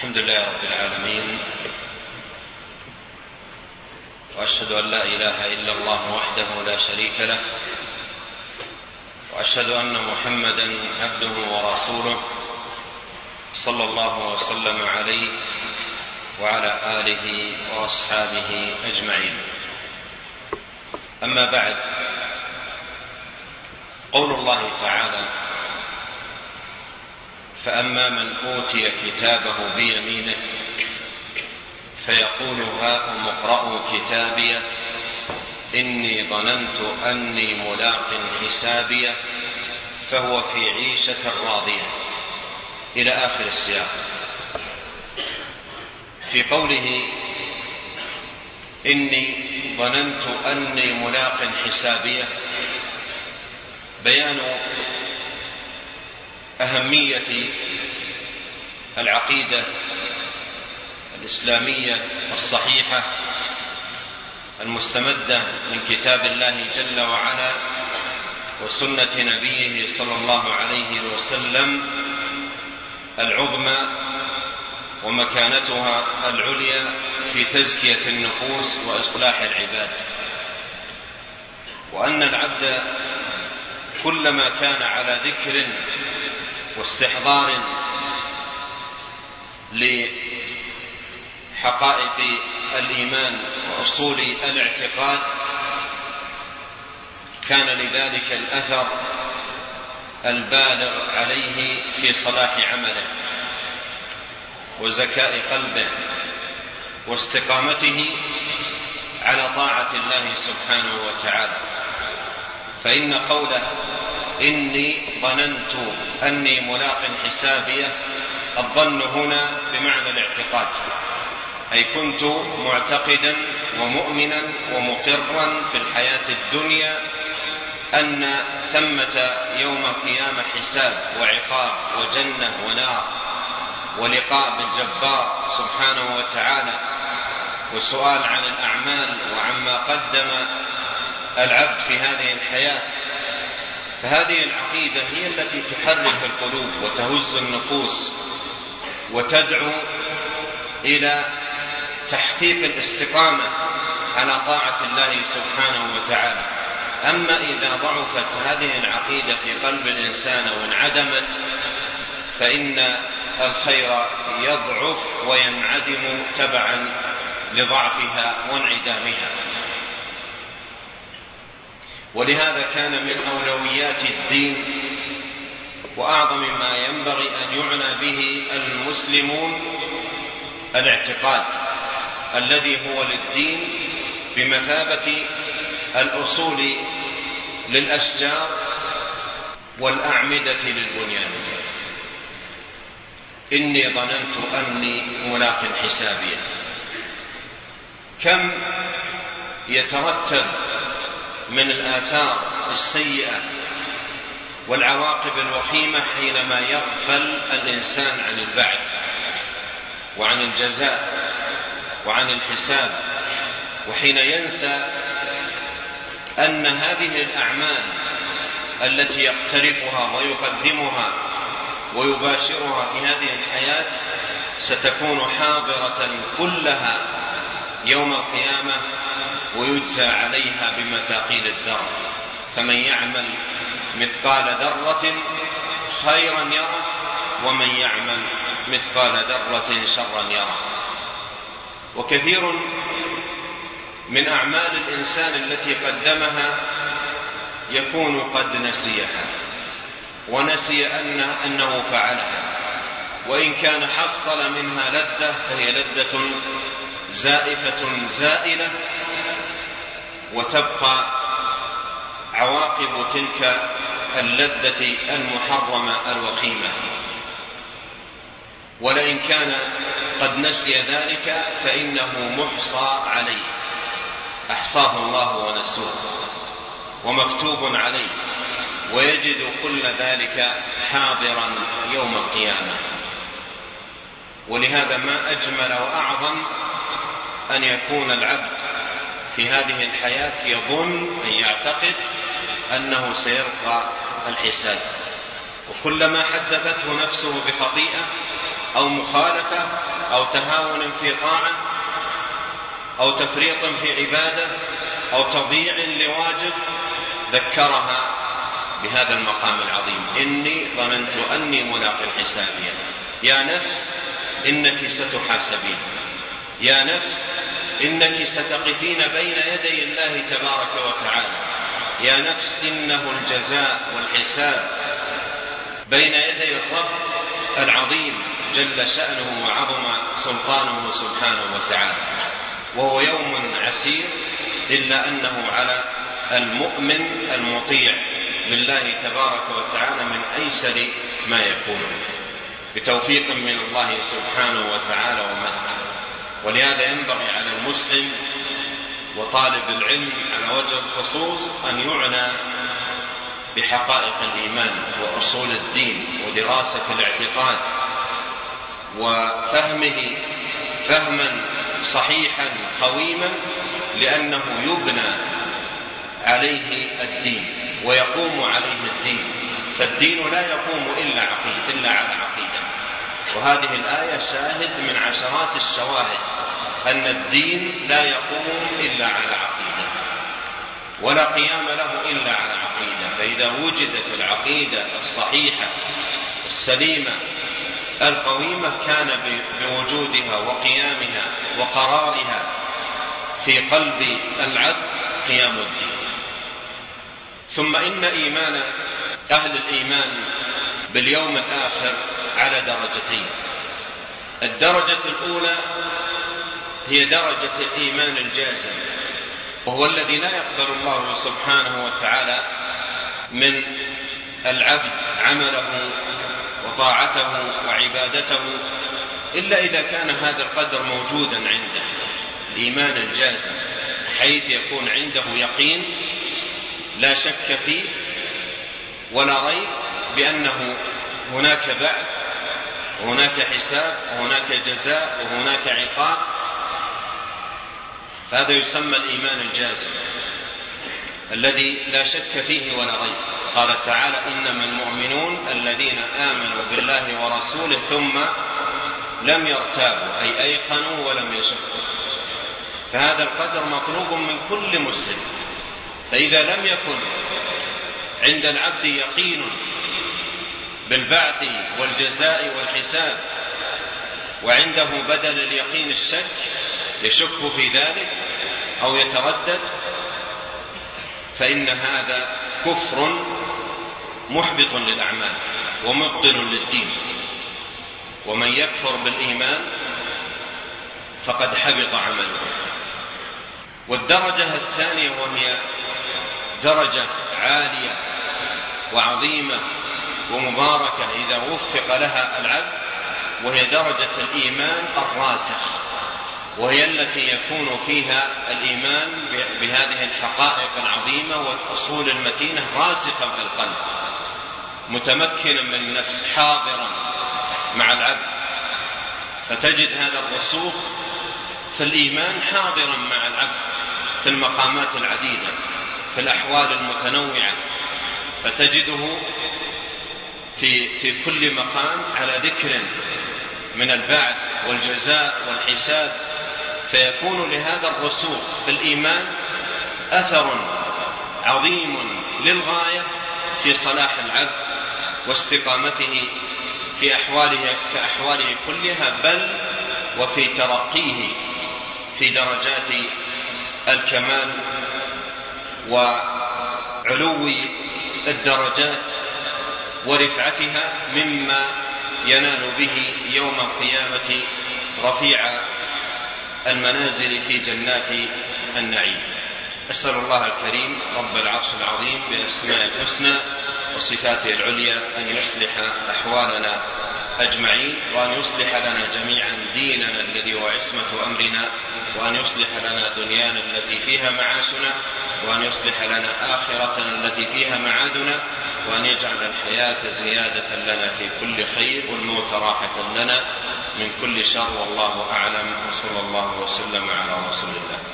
الحمد لله رب العالمين وأشهد أن لا إله إلا الله وحده لا شريك له وأشهد أن محمدا عبده ورسوله صلى الله وسلم عليه وعلى آله وأصحابه أجمعين. أما بعد قول الله تعالى فأما من أوتي كتابه بيمينه فيقول هاؤم اقرءوا كتابيه إني ظننت أني ملاق حسابيه فهو في عيشة راضية. إلى آخر السياق. في قوله إني ظننت أني ملاق حسابيه بيان أهمية العقيدة الإسلامية الصحيحة المستمدة من كتاب الله جل وعلا وسنة نبيه صلى الله عليه وسلم العظمى ومكانتها العليا في تزكية النفوس وإصلاح العباد. وأن العبد كلما كان على ذكر واستحضار لحقائق الإيمان وأصول الاعتقاد كان لذلك الأثر البالغ عليه في صلاح عمله وزكاء قلبه واستقامته على طاعة الله سبحانه وتعالى. فإن قوله إني ظننت أني ملاق حسابيه الظن هنا بمعنى الاعتقاد أي كنت معتقدا ومؤمنا ومقرا في الحياة الدنيا أن ثمة يوم القيامة حساب وعقاب وجنة ونار ولقاء بالجبار سبحانه وتعالى وسؤال عن الأعمال وعما قدم العبد في هذه الحياة فهذه العقيدة هي التي تحرك القلوب وتهز النفوس وتدعو إلى تحقيق الاستقامة على طاعة الله سبحانه وتعالى. أما إذا ضعفت هذه العقيدة في قلب الإنسان وانعدمت فإن الخير يضعف وينعدم تبعا لضعفها وانعدامها. ولهذا كان من أولويات الدين وأعظم ما ينبغي أن يعنى به المسلمون الاعتقاد الذي هو للدين بمثابة الأصول للأشجار والأعمدة للبنيان. إني ظننت أني ملاق حسابيه كم يترتب من الآثار السيئة والعواقب الوخيمة حينما يغفل الإنسان عن البعث وعن الجزاء وعن الحساب وحين ينسى أن هذه الأعمال التي يقترفها ويقدمها ويباشرها في هذه الحياة ستكون حاضرة كلها يوم القيامة ويجزى عليها بمثاقيل الذر فمن يعمل مثقال ذرة خيرا يره ومن يعمل مثقال ذرة شرا يره. وكثير من أعمال الإنسان التي قدمها يكون قد نسيها ونسي أن أنه فعلها. وإن كان حصل منها لذة فهي لذة زائفة زائلة وتبقى عواقب تلك اللذة المحرمة الوخيمة. ولئن كان قد نسي ذلك فإنه محصى عليه. أحصاه الله ونسوه ومكتوب عليه. ويجد كل ذلك حاضرا يوم القيامة. ولهذا ما أجمل وأعظم أن يكون العبد في هذه الحياة يظن أن يعتقد أنه سيرقى الحساب. وكلما حدثته نفسه بخطيئة أو مخالفة أو تهاون في طاعة أو تفريط في عبادة أو تضييع لواجب ذكرها بهذا المقام العظيم. إني ظننت أني ملاق حسابيا يا نفس إنك ستحاسبين. يا نفس إنك ستقفين بين يدي الله تبارك وتعالى. يا نفس إنه الجزاء والحساب. بين يدي الرب العظيم جل شأنه وعظم سلطانه سبحانه وتعالى. وهو يوم عسير إلا أنه على المؤمن المطيع لله تبارك وتعالى من أيسر ما يكون. بتوفيق من الله سبحانه وتعالى ومد ولهذا ينبغي على المسلم وطالب العلم على وجه الخصوص أن يعنى بحقائق الإيمان وأصول الدين ودراسة الاعتقاد وفهمه فهما صحيحا قويما لأنه يبنى عليه الدين ويقوم عليه الدين. فالدين لا يقوم إلا عقيدة إلا على عقيدة. وهذه الآية شاهد من عشرات الشواهد أن الدين لا يقوم إلا على عقيدة ولا قيام له إلا على عقيدة. فإذا وجدت العقيدة الصحيحة السليمة القويمة كان بوجودها وقيامها وقرارها في قلب العبد قيام الدين. ثم إن إيمان أهل الإيمان باليوم الآخر على درجتين. الدرجة الأولى هي درجة الإيمان الجازم وهو الذي لا يقبل الله سبحانه وتعالى من العبد عمله وطاعته وعبادته إلا إذا كان هذا القدر موجودا عنده. الإيمان الجازم حيث يكون عنده يقين لا شك فيه ولا ريب بأنه هناك بعث وهناك حساب وهناك جزاء وهناك عقاب. فهذا يسمى الإيمان الجازم الذي لا شك فيه ولا ريب قال تعالى إنما المؤمنون الذين آمنوا بالله ورسوله ثم لم يرتابوا أي أيقنوا ولم يشكوا. فهذا القدر مطلوب من كل مسلم فإذا لم يكن عند العبد يقين بالبعث والجزاء والحساب. وعنده بدل اليقين الشك يشك في ذلك أو يتردد فإن هذا كفر محبط للأعمال ومبطل للدين. ومن يكفر بالإيمان فقد حبط عمله. والدرجة الثانية وهي درجة عالية وعظيمة ومباركة إذا وفق لها العبد وهي درجة الإيمان الراسخ وهي التي يكون فيها الإيمان بهذه الحقائق العظيمة والأصول المتينة راسخا في القلب متمكنا من النفس حاضرا مع العبد. فتجد هذا الرسوخ في الإيمان حاضرا مع العبد في المقامات العديدة في الأحوال المتنوعة فتجده في في كل مقام على ذكر من البعث والجزاء والحساب فيكون لهذا الرسوخ في الإيمان أثر عظيم للغاية في صلاح العبد واستقامته في أحواله في أحواله كلها بل وفي ترقيه في درجات الكمال وعلو الدرجات ورفعتها مما ينال به يوم القيامة رفيع المنازل في جنات النعيم. أسأل الله الكريم رب العرش العظيم بأسماء الحسنى وصفاته العليا أن يصلح أحوالنا أجمعين وأن يصلح لنا جميعا ديننا الذي هو عصمة أمرنا وأن يصلح لنا دنيانا التي فيها معاشنا وأن يصلح لنا آخرتنا التي فيها معادنا وأن يجعل الحياة زيادة لنا في كل خير والموت راحة لنا من كل شر. والله أعلم. وصلى الله وسلم على رسول الله.